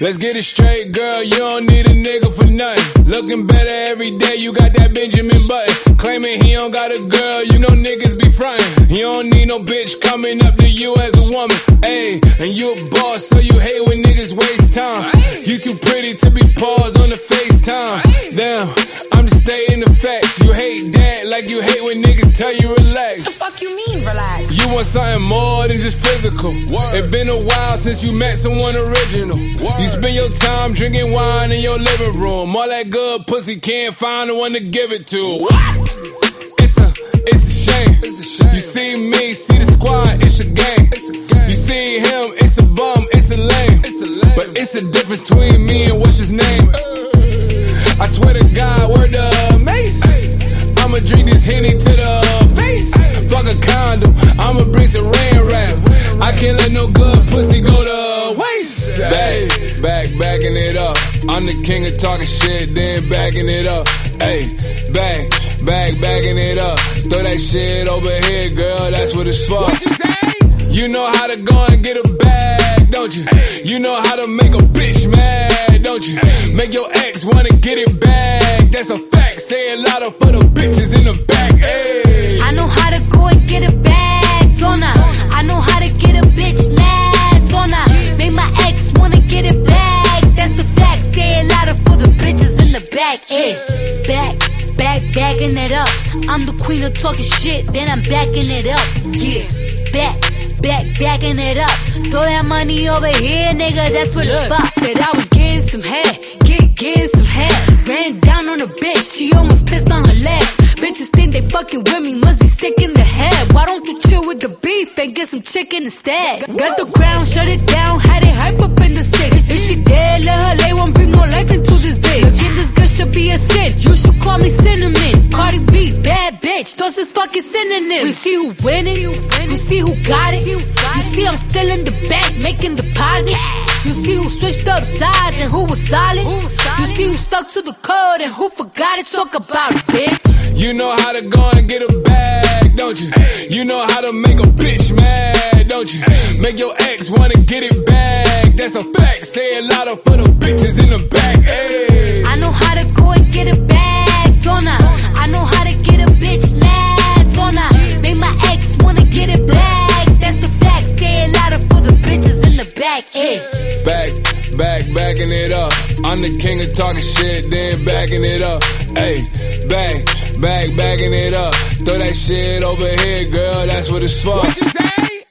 Let's get it straight, girl. You don't need a nigga for nothing. Looking better every day. You got that Benjamin Button. Claiming he don't got a girl. You know niggas be frontin'. You don't need no bitch coming up to you as a woman. Ayy, and you a boss, so you hate when niggas waste time. You too pretty to be paused on the FaceTime. Damn, I'm just stating the like you hate when niggas tell you relax. The fuck you mean, relax? You want something more than just physical. It's been a while since you met someone original. You spend your time drinking wine in your living room. All that good pussy can't find the one to give it to. It's a, it's a shame. You see me, see the squad, it's a game. It's a game. You see him, it's a bum, it's a lame. But it's a difference between me and what's his name. I swear to God, henny to the face. Fuck a condom, I'ma bring some rain rap. I can't let no good pussy go to waste. Back, back, backing it up. I'm the king of talking shit, then backing it up. Hey, back, back, backing it up. Throw that shit over here, girl, that's what it's for. What you say? You know how to go and get a bag, don't you? You know how to make a bitch mad, don't you? Make your ex wanna get it back. That's a fact. Say a lot of for the bitches in the back. Hey. I know how to go and get a bag, don't I? I know how to get a bitch mad, don't Make my ex wanna get it back. That's a fact. Say a lot of for the bitches in the back. Hey, back, back, backing it up. I'm the queen of talking shit, then I'm backing it up. Yeah, back. Back, backing it up. Throw that money over here, nigga. That's what it's for. Said I was getting some head, getting some head. Ran down on a bitch, she almost pissed on her leg. Bitches think they fucking with me, must be sick in the head. Why don't you chill with the beef and get some chicken instead? Got the crown, shut it down, had it hype up in the six. If she dead, let her lay, won't bring no life into this bitch. Again, this girl should be a sin. You should call me cinnamon. Cardi B, bad bitch, those is fucking synonyms. We see who winning, we see who got it. You see I'm still in the bank making deposits. You see who switched up sides and who was solid. You see who stuck to the code and who forgot it. Talk about it, bitch. You know how to go and get a bag, don't you? You know how to make a bitch mad, don't you? Make your ex wanna get it back. That's a fact. Say a lot of for the bitches in the back. Hey. Back, back, backing it up. I'm the king of talking shit, then backing it up. Hey, back, back, backing it up. Throw that shit over here, girl, that's what it's for. What you say?